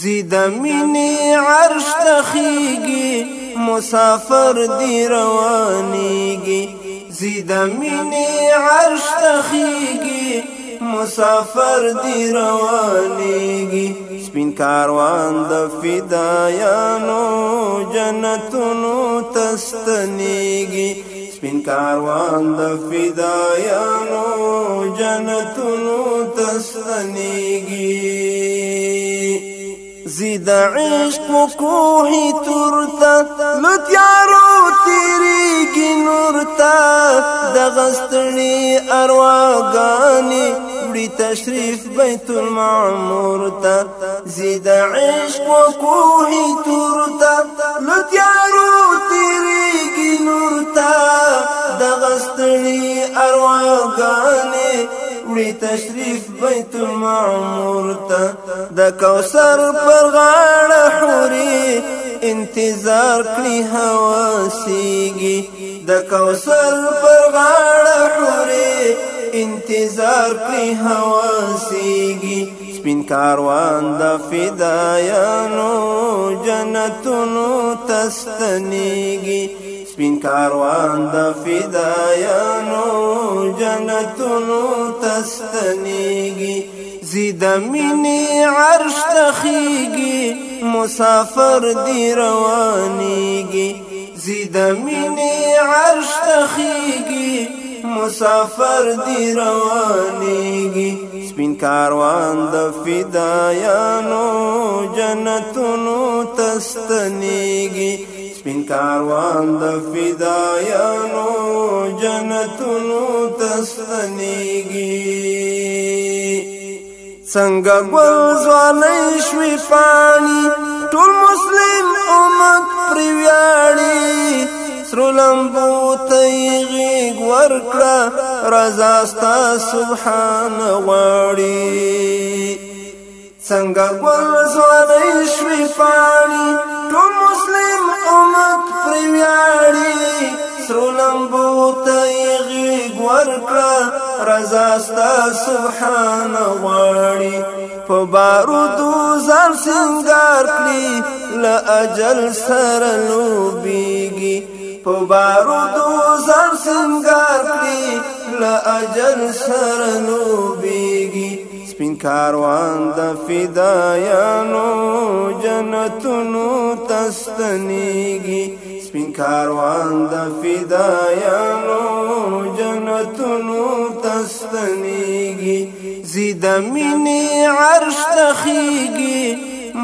زید منی عرش تخیگی مسافر دی روانیگی زید منی عرش تخیگی مسافر دی روانیگی سپین کاروان د فدایانو جنتونو تستنیگی سپین کاروان د فدایانو جنتونو تستنیگی د عشق کوه تورتا لتیارو تیریږي نورتا د غستړي ارواګانی وړي تشریف بیت المعمور تا زید عشق کوه تورتا لتیارو تیریږي نورتا د غستړي ارواګانی وړي تشریف بیت المعمور ته د کوثر پر غاړه حوري انتظار کړي هواسيږي د کوثر پر غاړه حوري انتظار کړي هواسيږي سپین کاروان د فدایانو جنتونو تستنیږي سپین کاروان د فدایانو جنتونو تستنیږي زید منی عرش تخیږي مسافر دی روانیږي زید منی عرش تخیږي مسافر دی روانیږي سپین کاروان د فدایانو جنتونو تستنیږي سپین کاروان د فدایانو جنتونو تستنیږي څنګه ګل ځواني شوي پانی ټول مسلم امت سرو لمبو تیغی گور کرا رضا ستا سبحان غواړي څنګه ګل زوړې شوي پانی ټول مسلم امت پر ویاړي سرو لمبو تیغی گور کرا رضا ستا سبحان غواړي په بارودو ځان سنگار کړی ل اجل سره لوبي په بارودو ځان سنگار کړي له اجل سره نو بیږي سپین کاروان د فدایانو جنتونو تستنیږي سپین کاروان د فدایانو جنتونو تستنیږي زید منی عرش تخیږي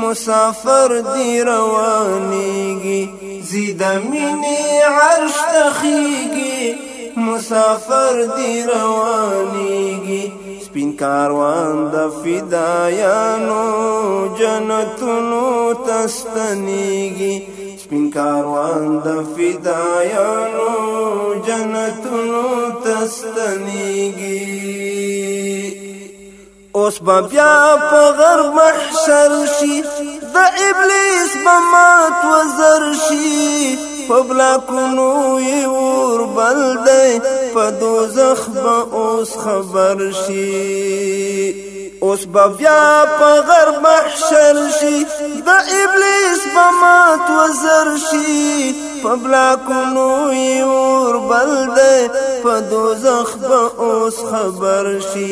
مسافر دی روانیږي زی د مینې عرش تخیږي مسافر دی روانیږي سپین کاروان د فدایانو جنتونو تستنیږي سپین کاروان د فدایانو جنتونو تستنیږي اوس بیا په غر محشر شي د ابلیس بمات وزر شي په بلاکونو یې ور بل دی په دوزخ به اوس خبر شي اوس به بیا په غر محشر شي د ابلیس به مات وزر شي په بلاکونو یې اور بل دی په دوزخ به اوس خبر شي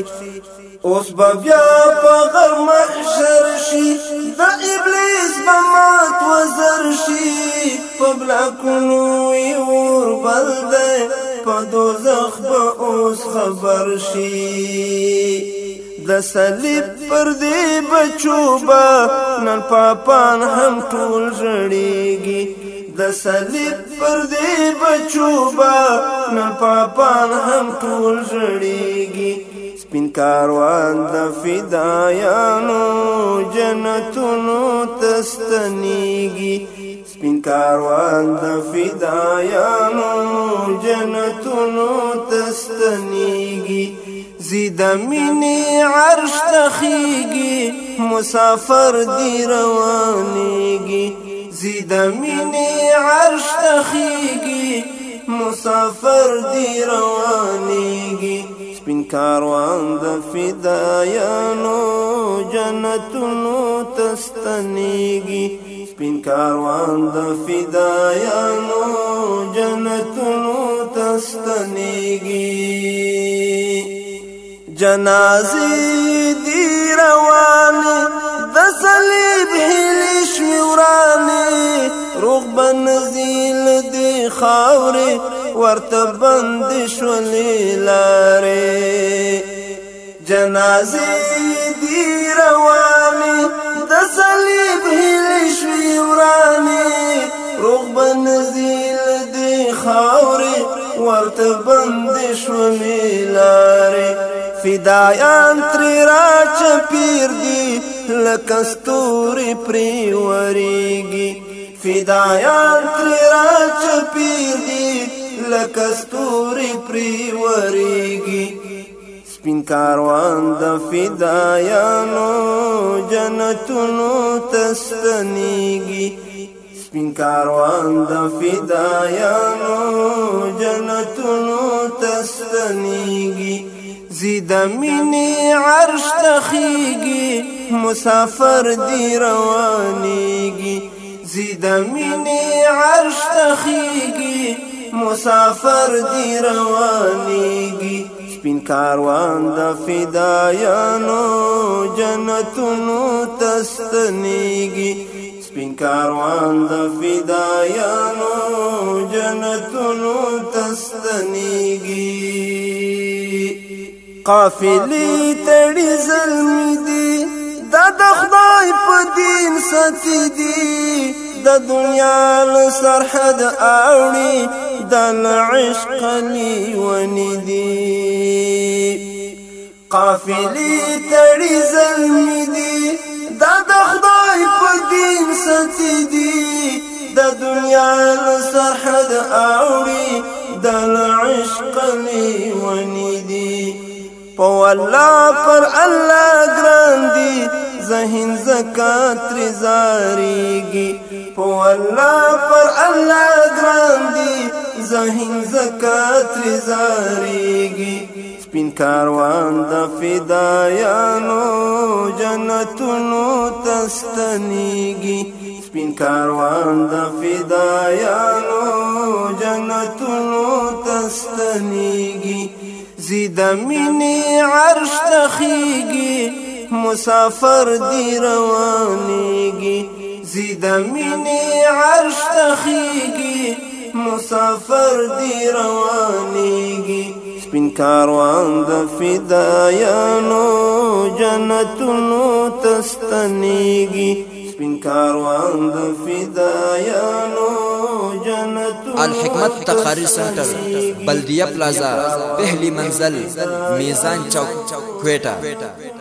اوس بیا په غم شر شي د ابلیس په مات وزر شي په بلاکونو ور بل دی په دوزخ به اوس خبر شي د صلیب پر دې بچو با نن پاپان هم ټول ژړېږي د صلیب پر دې بچو با نن پاپان هم ټول ژړېږي سپین کاروان د فدایانو جنتونو تستنیږي سپین کاروان د فدایانو جنتونو تستنیږي زید منی عرش تخیږي مسافر دی روانیږي زید منی عرش تخیږي مسافر دی روان کاروان د فدایانو جنتونو تستنیږي سپین کاروان د فدایانو جنتونو تستنیږي جنازې دی روانه د صلیب هلی شورانه روغ بنزیل دی خاورې ورته بند شولې لاره مازی دی رواني د صلیب هلی شوی ورانی روغ بنزیل دی خاوري ورته بند شو میلاري فدایان تر را چپیر دی لکه ستوري پری وریږي فدایان تر را چپیر دی لکه ستوري پری وریږي سپین کاروان د فدایانو جنتونو تستنیږي سپین کاروان د فدایانو جنتونو تستنیږي زید منی عرش تخیږي مسافر دی روانیږي زید منی عرش تخیږي مسافر دی روانیږي سپین کاروان د فدایانو جنتونو تستنیږي سپین کاروان د فدایانو جنتونو تستنیږي قافلې تړي زلمی دي دا د خدای په دین ستې دي د دنیا له سرحد اوړي دل عشق نیونی دی قافلی تڑی زلمی دی دا د خدای په دین ستی دی د دنیا سرحد اوړي دل عشق نیونی دی په والله پر الله ګران دی زهین زکات رزاریږي هو الله پر الله ګران دی زهین زکات زاریږي سپین کاروان د فدایانو جنتونو تستنیږي سپین کاروان د فدایانو جنتونو تستنیږي زید منی عرش تخیږي مسافر دی روانیږي زید مینی عرش تخیگی مسافر دی روانیگی سپین کاروان د فدایانو جنتونو تستنیگی سپین کاروان د فدایانو الحکمت تقاریر سنٹر بلدیہ پلازا پہلی منزل میزان چوک کوئٹہ